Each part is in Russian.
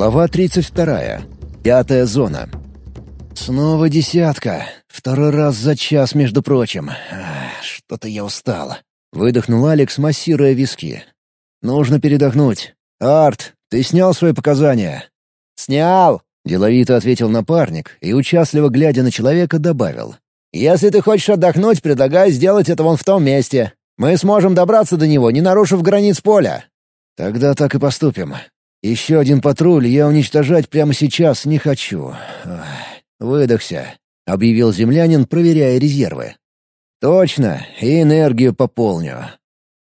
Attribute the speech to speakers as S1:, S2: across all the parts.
S1: Глава 32. Пятая зона. Снова десятка. Второй раз за час, между прочим. Что-то я устал. Выдохнул Алекс, массируя виски. Нужно передохнуть. Арт, ты снял свои показания?
S2: Снял,
S1: деловито ответил напарник и, участливо глядя на человека, добавил.
S2: «Если ты хочешь отдохнуть, предлагаю сделать это вон в том месте. Мы сможем добраться до него, не нарушив границ поля».
S1: «Тогда так и поступим. Еще один патруль я уничтожать прямо сейчас не хочу. Выдохся», — объявил землянин, проверяя резервы. «Точно, и энергию пополню».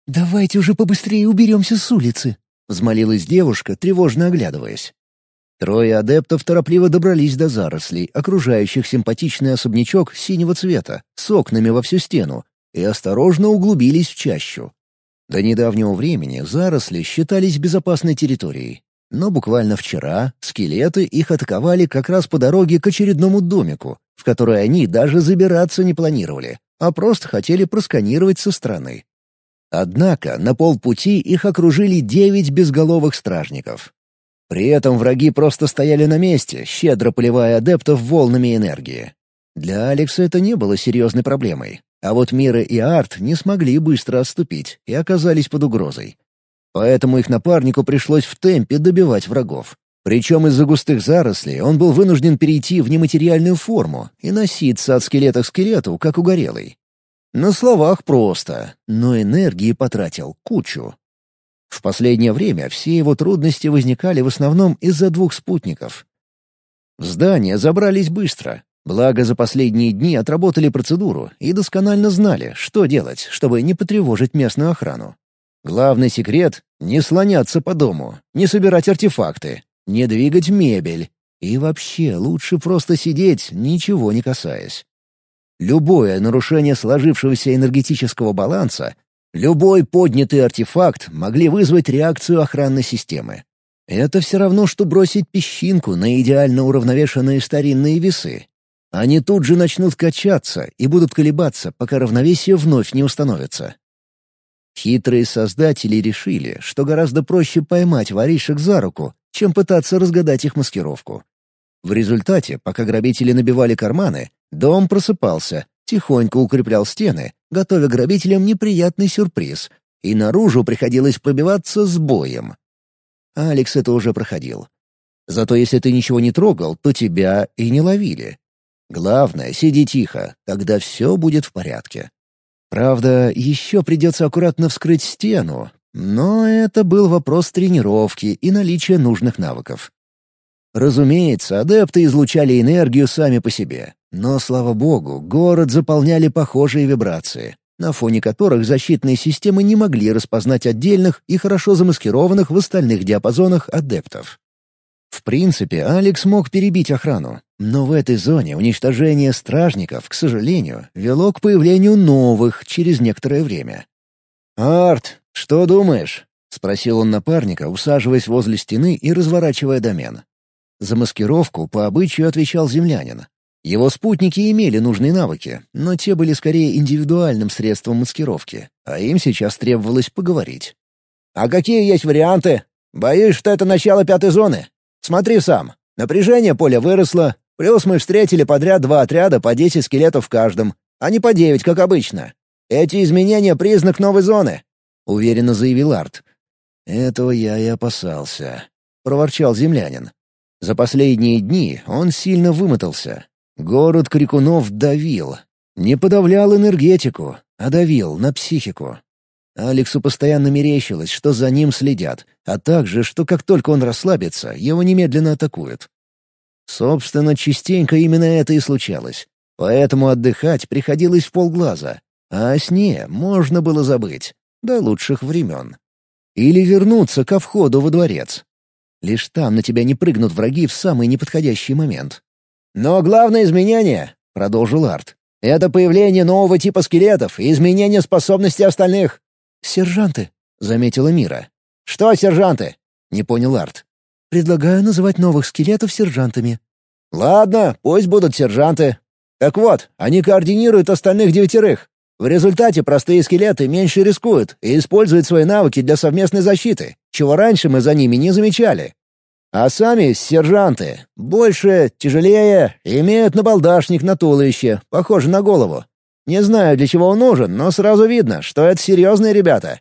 S3: «Давайте уже побыстрее уберемся с улицы», —
S1: взмолилась девушка, тревожно оглядываясь. Трое адептов торопливо добрались до зарослей, окружающих симпатичный особнячок синего цвета, с окнами во всю стену, и осторожно углубились в чащу. До недавнего времени заросли считались безопасной территорией. Но буквально вчера скелеты их атаковали как раз по дороге к очередному домику, в который они даже забираться не планировали, а просто хотели просканировать со стороны. Однако на полпути их окружили девять безголовых стражников. При этом враги просто стояли на месте, щедро поливая адептов волнами энергии. Для Алекса это не было серьезной проблемой, а вот Мира и Арт не смогли быстро отступить и оказались под угрозой. Поэтому их напарнику пришлось в темпе добивать врагов. Причем из-за густых зарослей он был вынужден перейти в нематериальную форму и носиться от скелета к скелету, как угорелый. На словах просто, но энергии потратил кучу. В последнее время все его трудности возникали в основном из-за двух спутников. В здание забрались быстро, благо за последние дни отработали процедуру и досконально знали, что делать, чтобы не потревожить местную охрану. Главный секрет — не слоняться по дому, не собирать артефакты, не двигать мебель. И вообще лучше просто сидеть, ничего не касаясь. Любое нарушение сложившегося энергетического баланса Любой поднятый артефакт могли вызвать реакцию охранной системы. Это все равно, что бросить песчинку на идеально уравновешенные старинные весы. Они тут же начнут качаться и будут колебаться, пока равновесие вновь не установится. Хитрые создатели решили, что гораздо проще поймать воришек за руку, чем пытаться разгадать их маскировку. В результате, пока грабители набивали карманы, дом просыпался, тихонько укреплял стены, готовя грабителям неприятный сюрприз, и наружу приходилось пробиваться с боем. Алекс это уже проходил. Зато если ты ничего не трогал, то тебя и не ловили. Главное — сиди тихо, тогда все будет в порядке. Правда, еще придется аккуратно вскрыть стену, но это был вопрос тренировки и наличия нужных навыков. Разумеется, адепты излучали энергию сами по себе. Но, слава богу, город заполняли похожие вибрации, на фоне которых защитные системы не могли распознать отдельных и хорошо замаскированных в остальных диапазонах адептов. В принципе, Алекс мог перебить охрану, но в этой зоне уничтожение стражников, к сожалению, вело к появлению новых через некоторое время. «Арт, что думаешь?» — спросил он напарника, усаживаясь возле стены и разворачивая домен. За маскировку по обычаю отвечал землянин, его спутники имели нужные навыки, но те были скорее индивидуальным средством маскировки, а им сейчас требовалось поговорить.
S2: «А какие есть варианты? Боюсь, что это начало пятой зоны. Смотри сам. Напряжение поля выросло, плюс мы встретили подряд два отряда по десять скелетов в каждом, а не по девять, как обычно. Эти изменения — признак новой зоны», — уверенно заявил Арт.
S1: «Этого я и опасался», — проворчал землянин. За последние дни он сильно вымотался, Город крикунов давил. Не подавлял энергетику, а давил на психику. Алексу постоянно мерещилось, что за ним следят, а также, что как только он расслабится, его немедленно атакуют. Собственно, частенько именно это и случалось. Поэтому отдыхать приходилось в полглаза, а о сне можно было забыть, до лучших времен. Или вернуться ко входу во дворец. Лишь там на тебя не прыгнут враги в самый неподходящий момент.
S2: «Но главное изменение», — продолжил Арт, — «это появление нового типа скелетов и изменение способностей остальных».
S3: «Сержанты», — заметила Мира.
S2: «Что сержанты?» — не понял Арт.
S3: «Предлагаю называть новых скелетов сержантами».
S2: «Ладно, пусть будут сержанты. Так вот, они координируют остальных девятерых. В результате простые скелеты меньше рискуют и используют свои навыки для совместной защиты, чего раньше мы за ними не замечали. А сами сержанты. Больше, тяжелее, имеют набалдашник на туловище, похоже на голову. Не знаю, для чего он нужен, но сразу видно, что это серьезные ребята».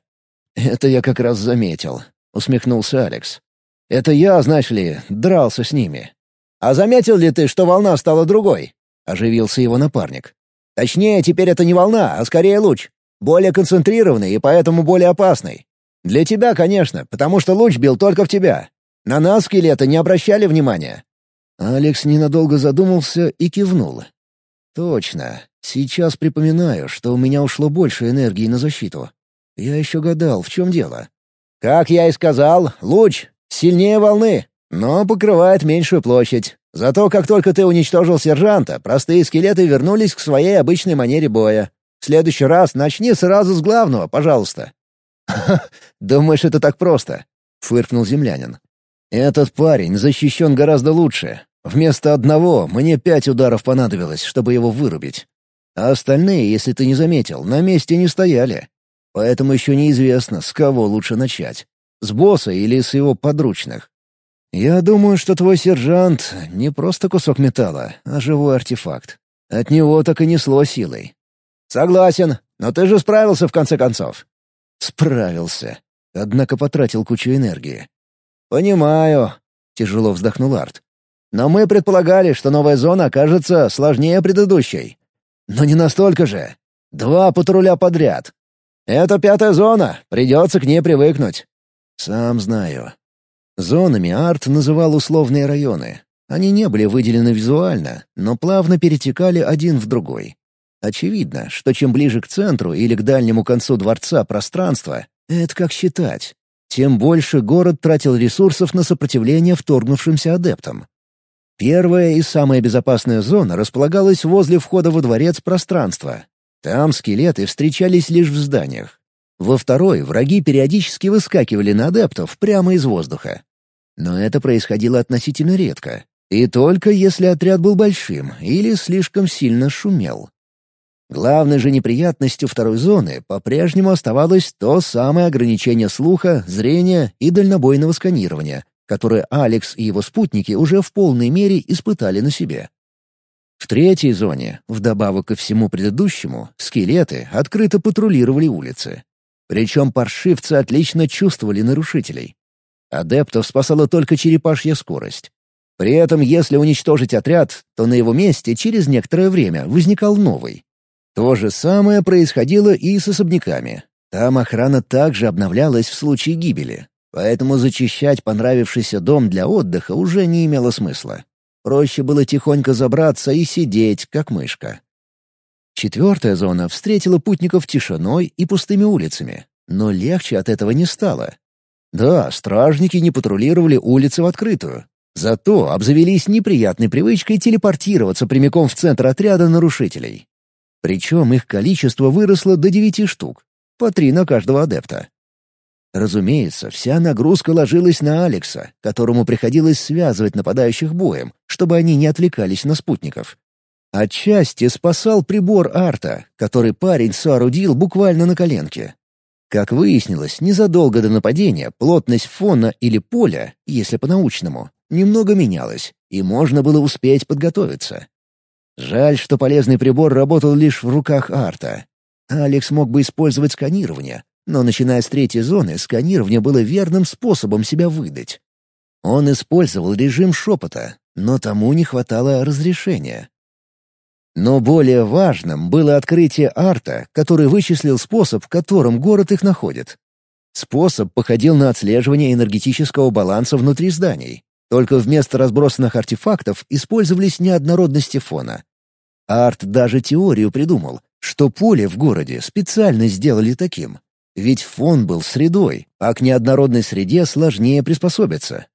S1: «Это я как раз заметил», — усмехнулся Алекс. «Это я, знаешь ли, дрался с ними».
S2: «А заметил ли ты, что волна стала другой?» — оживился его напарник. «Точнее, теперь это не волна, а скорее луч. Более концентрированный и поэтому более опасный. Для тебя, конечно, потому что луч бил только в тебя. На нас скелеты не обращали внимания».
S1: Алекс ненадолго задумался и кивнул. «Точно. Сейчас припоминаю, что у меня ушло больше энергии на защиту. Я еще гадал, в чем дело.
S2: Как я и сказал, луч сильнее волны, но покрывает меньшую площадь. Zато как только ты уничтожил сержанта, простые скелеты вернулись к своей обычной манере боя. В следующий раз начни сразу с главного, пожалуйста.
S1: думаешь, это так просто?» — фыркнул землянин. «Этот парень защищен гораздо лучше. Вместо одного мне пять ударов понадобилось, чтобы его вырубить. А остальные, если ты не заметил, на месте не стояли. Поэтому еще неизвестно, с кого лучше начать. С босса или с его подручных. Я думаю, что твой сержант — не просто кусок металла, а живой артефакт. От него так и несло силой.
S2: Согласен, но ты же справился в конце концов.
S1: Справился. Однако потратил кучу энергии.
S2: Понимаю. Тяжело вздохнул Арт. Но мы предполагали, что новая зона окажется сложнее предыдущей. Но не настолько же. Два патруля подряд. Это пятая зона, придется к ней привыкнуть.
S1: Сам знаю. Зонами Арт называл условные районы. Они не были выделены визуально, но плавно перетекали один в другой. Очевидно, что чем ближе к центру или к дальнему концу дворца пространство, это как считать, тем больше город тратил ресурсов на сопротивление вторгнувшимся адептам. Первая и самая безопасная зона располагалась возле входа во дворец пространства. Там скелеты встречались лишь в зданиях. Во второй враги периодически выскакивали на адептов прямо из воздуха. Но это происходило относительно редко. И только если отряд был большим или слишком сильно шумел. Главной же неприятностью второй зоны по-прежнему оставалось то самое ограничение слуха, зрения и дальнобойного сканирования, которое Алекс и его спутники уже в полной мере испытали на себе. В третьей зоне, вдобавок ко всему предыдущему, скелеты открыто патрулировали улицы. Причем паршивцы отлично чувствовали нарушителей. Адептов спасала только черепашья скорость. При этом, если уничтожить отряд, то на его месте через некоторое время возникал новый. То же самое происходило и с особняками. Там охрана также обновлялась в случае гибели. Поэтому зачищать понравившийся дом для отдыха уже не имело смысла. Проще было тихонько забраться и сидеть, как мышка. Четвертая зона встретила путников тишиной и пустыми улицами, но легче от этого не стало. Да, стражники не патрулировали улицы в открытую, зато обзавелись неприятной привычкой телепортироваться прямиком в центр отряда нарушителей. Причем их количество выросло до девяти штук, по три на каждого адепта. Разумеется, вся нагрузка ложилась на Алекса, которому приходилось связывать нападающих боем, чтобы они не отвлекались на спутников. Отчасти спасал прибор арта, который парень соорудил буквально на коленке. Как выяснилось, незадолго до нападения плотность фона или поля, если по-научному, немного менялась, и можно было успеть подготовиться. Жаль, что полезный прибор работал лишь в руках арта. Алекс мог бы использовать сканирование, но начиная с третьей зоны, сканирование было верным способом себя выдать. Он использовал режим шепота, но тому не хватало разрешения. Но более важным было открытие арта, который вычислил способ, которым город их находит. Способ походил на отслеживание энергетического баланса внутри зданий. Только вместо разбросанных артефактов использовались неоднородности фона. Арт даже теорию придумал, что поле в городе специально сделали таким. Ведь фон был средой, а к неоднородной среде сложнее приспособиться.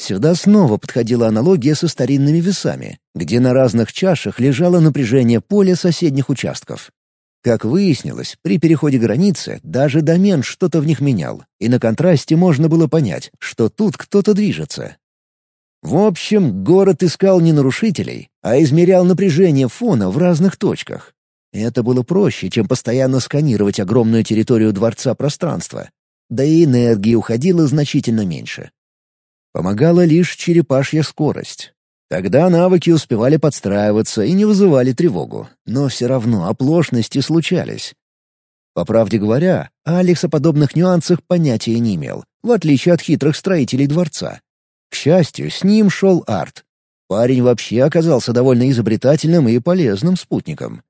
S1: Сюда снова подходила аналогия со старинными весами, где на разных чашах лежало напряжение поля соседних участков. Как выяснилось, при переходе границы даже домен что-то в них менял, и на контрасте можно было понять, что тут кто-то движется. В общем, город искал не нарушителей, а измерял напряжение фона в разных точках. Это было проще, чем постоянно сканировать огромную территорию дворца пространства. Да и энергии уходило значительно меньше. Помогала лишь черепашья скорость. Тогда навыки успевали подстраиваться и не вызывали тревогу, но все равно оплошности случались. По правде говоря, Алекс о подобных нюансах понятия не имел, в отличие от хитрых строителей дворца. К счастью, с ним шел Арт. Парень вообще оказался довольно изобретательным и полезным спутником.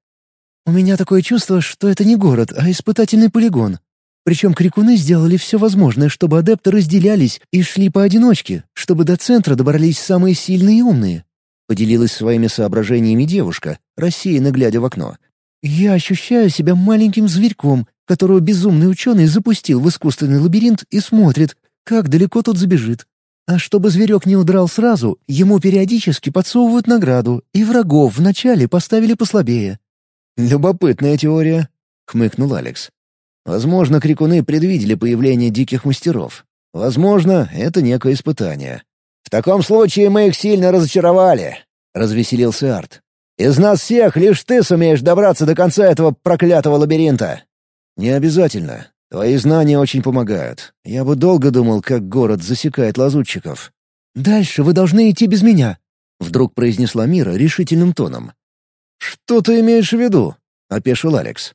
S3: «У меня такое чувство, что это не город, а испытательный полигон. Причем крикуны сделали все возможное, чтобы адепты разделялись и шли поодиночке, чтобы до центра добрались самые сильные и умные». Поделилась своими соображениями девушка, рассеянно глядя в окно. «Я ощущаю себя маленьким зверьком, которого безумный ученый запустил в искусственный лабиринт и смотрит, как далеко тот забежит. А чтобы зверек не удрал сразу, ему периодически подсовывают награду, и врагов вначале поставили послабее».
S1: «Любопытная теория», — хмыкнул Алекс. «Возможно, крикуны предвидели появление диких мастеров. Возможно, это некое испытание».
S2: «В таком случае мы их сильно разочаровали», — развеселился Арт. «Из нас всех лишь ты сумеешь добраться до конца этого проклятого лабиринта».
S1: «Не обязательно. Твои знания очень помогают. Я бы долго думал, как город засекает лазутчиков».
S3: «Дальше вы должны идти без меня», —
S1: вдруг произнесла Мира решительным тоном. «Что ты имеешь в виду?» — опешил Алекс.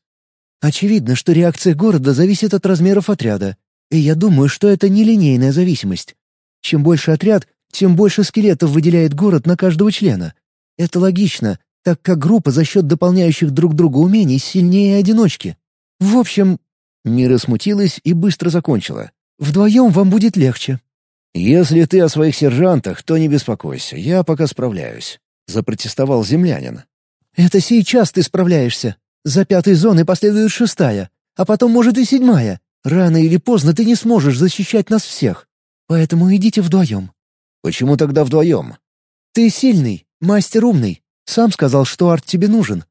S3: «Очевидно, что реакция города зависит от размеров отряда, и я думаю, что это нелинейная зависимость. Чем больше отряд, тем больше скелетов выделяет город на каждого члена. Это логично, так как группа за счет дополняющих друг друга умений сильнее одиночки. В общем,
S1: Мира смутилась и быстро закончила.
S3: «Вдвоем вам будет легче».
S1: «Если ты о своих сержантах, то не беспокойся, я пока справляюсь», — запротестовал землянин.
S3: «Это сейчас ты справляешься. За пятой зоной последует шестая, а потом, может, и седьмая. Рано или поздно ты не сможешь защищать нас всех. Поэтому идите вдвоем».
S1: «Почему тогда вдвоем?»
S3: «Ты сильный, мастер умный. Сам сказал, что арт тебе нужен».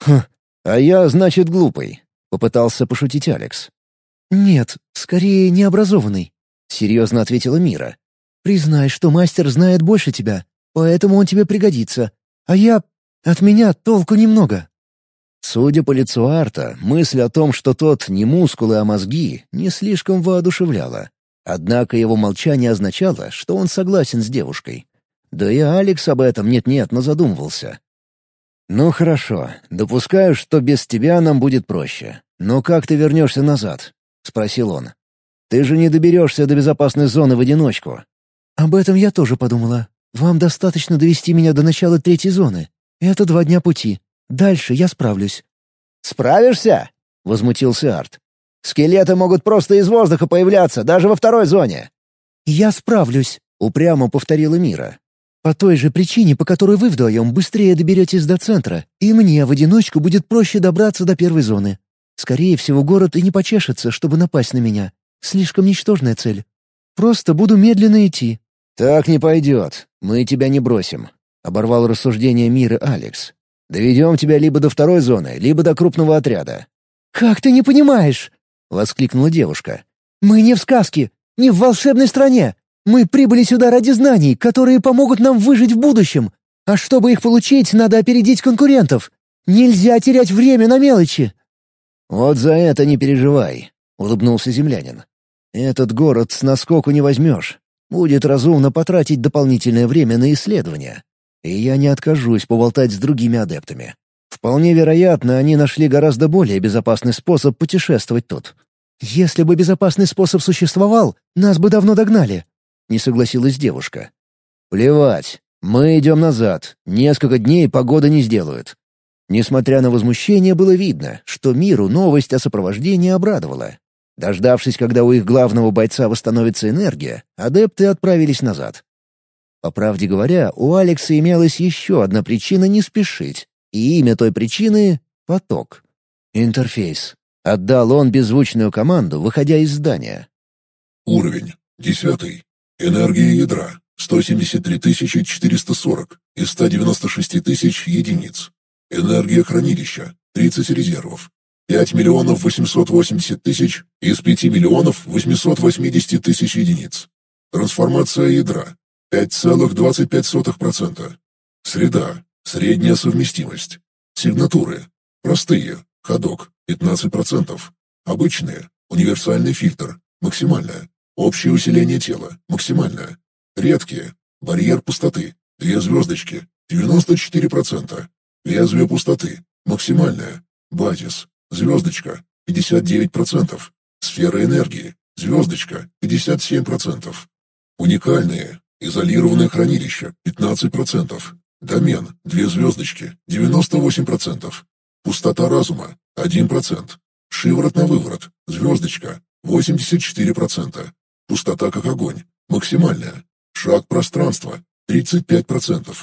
S1: «Хм, а я, значит, глупый. — попытался пошутить Алекс.
S3: «Нет, скорее необразованный», — серьезно ответила Мира. «Признай, что мастер знает больше тебя, поэтому он тебе пригодится. А я... От меня толку немного».
S1: Судя по лицу Арта, мысль о том, что тот не мускулы, а мозги, не слишком воодушевляла. Однако его молчание означало, что он согласен с девушкой. Да и Алекс об этом нет-нет, но задумывался. «Ну хорошо, допускаю, что без тебя нам будет проще. Но как ты вернешься назад?» — спросил он. «Ты же не доберешься до безопасной зоны в одиночку».
S3: «Об этом я тоже подумала. Вам достаточно довести меня до начала третьей зоны. Это два дня пути. Дальше я справлюсь».
S2: «Справишься?» — возмутился Арт. «Скелеты могут просто из воздуха появляться, даже во второй зоне».
S3: «Я справлюсь», —
S1: упрямо повторила Мира.
S3: По той же причине, по которой вы вдвоем быстрее доберетесь до центра, и мне в одиночку будет проще добраться до первой зоны. Скорее всего, город и не почешется, чтобы напасть на меня. Слишком ничтожная цель. Просто буду медленно идти».
S1: «Так не пойдет. Мы тебя не бросим», — оборвал рассуждение Мира Алекс. «Доведем тебя либо до второй зоны, либо до крупного отряда».
S3: «Как ты не понимаешь?»
S1: — воскликнула девушка.
S3: «Мы не в сказке, не в волшебной стране. Мы прибыли сюда ради знаний, которые помогут нам выжить в будущем. А чтобы их получить, надо опередить конкурентов. Нельзя терять время на мелочи».
S1: «Вот за это не переживай», — улыбнулся землянин. «Этот город с наскоку не возьмешь. Будет разумно потратить дополнительное время на исследования. И я не откажусь поболтать с другими адептами. Вполне вероятно, они нашли гораздо более безопасный способ путешествовать тут».
S3: «Если бы безопасный способ существовал, нас бы давно догнали»,
S1: не согласилась девушка. «Плевать. Мы идем назад. Несколько дней погода не сделают». Несмотря на возмущение, было видно, что миру новость о сопровождении обрадовала. Дождавшись, когда у их главного бойца восстановится энергия, адепты отправились назад. По правде говоря, у Алекса имелась еще одна причина не спешить, и имя той причины — поток. Интерфейс. Отдал он беззвучную команду, выходя из здания.
S4: Уровень. Десятый. Энергия ядра – 173 440 из 196 тысяч единиц. Энергия хранилища – 30 резервов. 5 миллионов 880 тысяч из 5 миллионов 880 тысяч единиц. Трансформация ядра – 5,25%. Среда – средняя совместимость. Сигнатуры – простые, ходок – 15%. Обычные – универсальный фильтр, максимальная, Общее усиление тела – максимальное. Редкие. Барьер пустоты. Две звездочки. 94%. Лезвие пустоты. Максимальное. Базис. Звездочка. 59%. Сфера энергии. Звездочка. 57%. Уникальные. Изолированное хранилище. 15%. Домен. Две звездочки. 98%. Пустота разума. 1%. Шиворот на выворот. Звездочка. 84%. Пустота как огонь. Максимальная. Шаг пространства. 35%.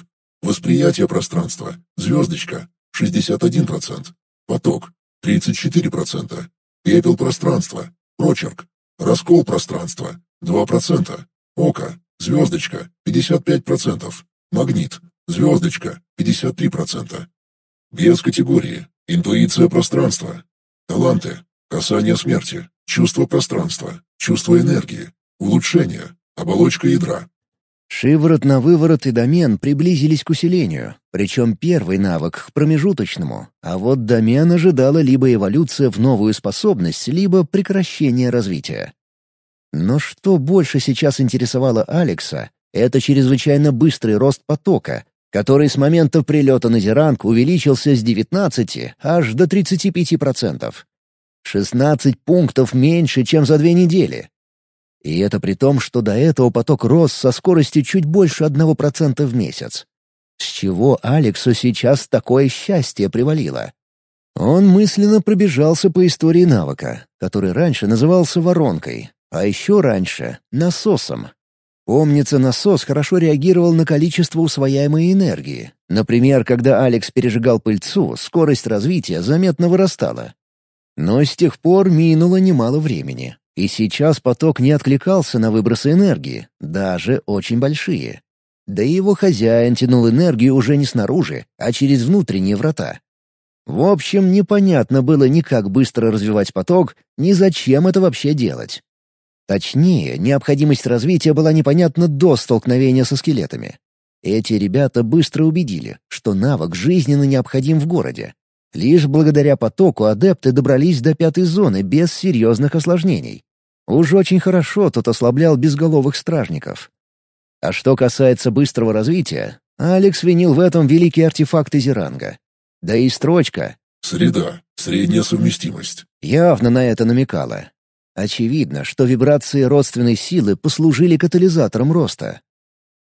S4: Восприятие пространства. Звездочка. 61%. Поток. 34%. Пепел пространства. Прочерк. Раскол пространства. 2%. Око. Звездочка. 55%. Магнит. Звездочка. 53%. Без категории. Интуиция пространства. Таланты. Касание смерти. Чувство пространства. Чувство энергии. Улучшение. Оболочка ядра.
S1: Шиворот на выворот и домен приблизились к усилению, причем первый навык — к промежуточному, а вот домен ожидала либо эволюция в новую способность, либо прекращение развития. Но что больше сейчас интересовало Алекса, это чрезвычайно быстрый рост потока, который с момента прилета на Зеранг увеличился с 19 аж до 35%. 16 пунктов меньше, чем за две недели. И это при том, что до этого поток рос со скоростью чуть больше 1% в месяц. С чего Алексу сейчас такое счастье привалило? Он мысленно пробежался по истории навыка, который раньше назывался воронкой, а еще раньше — насосом. Помнится, насос хорошо реагировал на количество усвояемой энергии. Например, когда Алекс пережигал пыльцу, скорость развития заметно вырастала. Но с тех пор минуло немало времени, и сейчас поток не откликался на выбросы энергии, даже очень большие. Да и его хозяин тянул энергию уже не снаружи, а через внутренние врата. В общем, непонятно было ни как быстро развивать поток, ни зачем это вообще делать. Точнее, необходимость развития была непонятна до столкновения со скелетами. Эти ребята быстро убедили, что навык жизненно необходим в городе. Лишь благодаря потоку адепты добрались до пятой зоны без серьезных осложнений. Уж очень хорошо тот ослаблял безголовых стражников. А что касается быстрого развития, Алекс винил в этом великие артефакты Зеранга. Да и строчка
S4: «Среда. Средняя совместимость»
S1: явно на это намекала. Очевидно, что вибрации родственной силы послужили катализатором роста.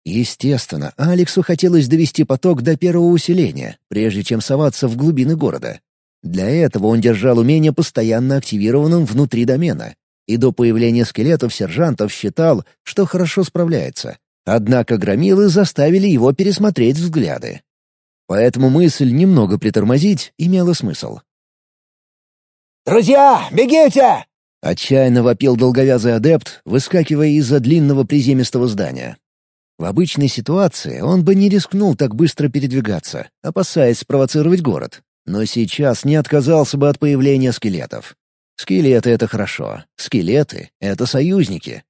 S1: Естественно, Алексу хотелось довести поток до первого усиления, прежде чем соваться в глубины города. Для этого он держал умение постоянно активированным внутри домена, и до появления скелетов сержантов считал, что хорошо справляется. Однако громилы заставили его пересмотреть взгляды. Поэтому мысль немного притормозить имела смысл.
S2: «Друзья, бегите!»
S1: — отчаянно вопил долговязый адепт, выскакивая из-за длинного приземистого здания. В обычной ситуации он бы не рискнул так быстро передвигаться, опасаясь спровоцировать город, но сейчас не отказался бы от появления скелетов. Скелеты — это хорошо. Скелеты — это союзники.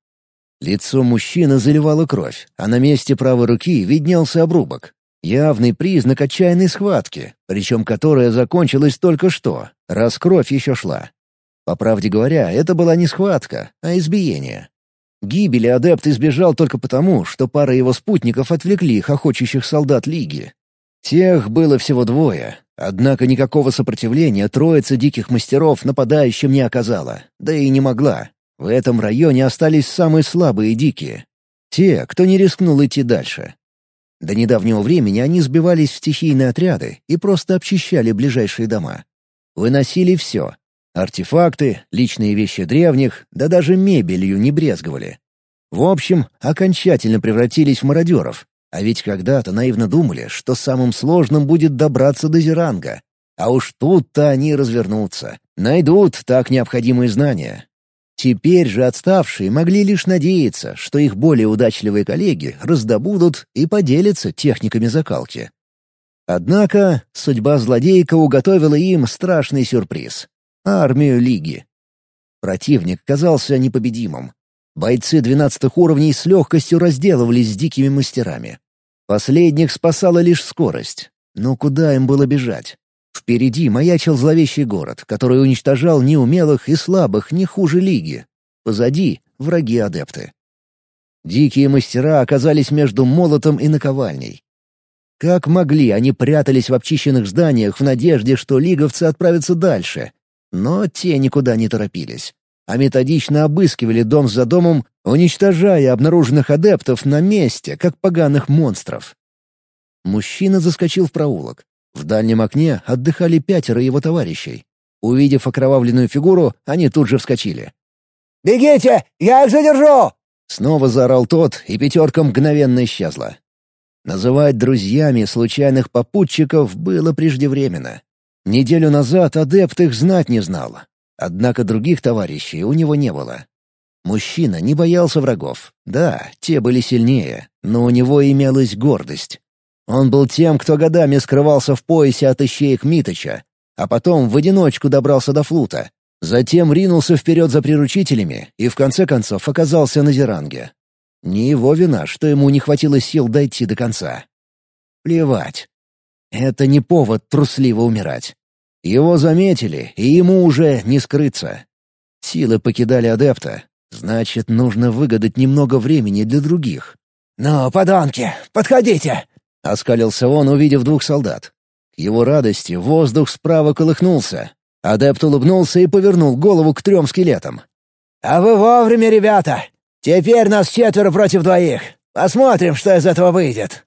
S1: Лицо мужчины заливало кровь, а на месте правой руки виднелся обрубок. Явный признак отчаянной схватки, причем которая закончилась только что, раз кровь еще шла. По правде говоря, это была не схватка, а избиение. Гибели адепт избежал только потому, что пара его спутников отвлекли хохочущих солдат Лиги. Тех было всего двое, Однако никакого сопротивления троица диких мастеров нападающим не оказала, да и не могла. В этом районе остались самые слабые дикие. Те, кто не рискнул идти дальше. До недавнего времени они сбивались в стихийные отряды и просто обчищали ближайшие дома. Выносили все. Артефакты, личные вещи древних, да даже мебелью не брезговали. В общем, окончательно превратились в мародеров, а ведь когда-то наивно думали, что самым сложным будет добраться до Зеранга. А уж тут-то они развернутся, найдут так необходимые знания. Теперь же отставшие могли лишь надеяться, что их более удачливые коллеги раздобудут и поделятся техниками закалки. Однако судьба злодейка уготовила им страшный сюрприз — армию Лиги. Противник казался непобедимым, Бойцы двенадцатых уровней с легкостью разделывались с дикими мастерами. Последних спасала лишь скорость. Но куда им было бежать? Впереди маячил зловещий город, который уничтожал неумелых и слабых не хуже Лиги. Позади — враги-адепты. Дикие мастера оказались между молотом и наковальней. Как могли, они прятались в обчищенных зданиях в надежде, что лиговцы отправятся дальше. Но те никуда не торопились, а методично обыскивали дом за домом, уничтожая обнаруженных адептов на месте, как поганых монстров. Мужчина заскочил в проулок. В дальнем окне отдыхали пятеро его товарищей. Увидев окровавленную фигуру, они тут же вскочили.
S2: «Бегите! Я их задержу!»
S1: Снова заорал тот, и пятерка мгновенно исчезла. Называть друзьями случайных попутчиков было преждевременно. Неделю назад адепт их знать не знал. Однако других товарищей у него не было. Мужчина не боялся врагов. Да, те были сильнее, но у него имелась гордость. Он был тем, кто годами скрывался в поясе от ищеек Миточа, а потом в одиночку добрался до флута. Затем ринулся вперед за приручителями и в конце концов оказался на Зеранге. Не его вина, что ему не хватило сил дойти до конца. Плевать. Это не повод трусливо умирать. Его заметили, и ему уже не скрыться. Силы покидали адепта. Значит, нужно выгадать немного времени для других.
S2: «Ну, подонки, подходите!»
S1: — оскалился он, увидев двух солдат. К его радости воздух справа колыхнулся. Адепт улыбнулся и повернул голову к трем скелетам.
S2: «А вы вовремя, ребята! Теперь нас четверо против двоих. Посмотрим, что из этого выйдет».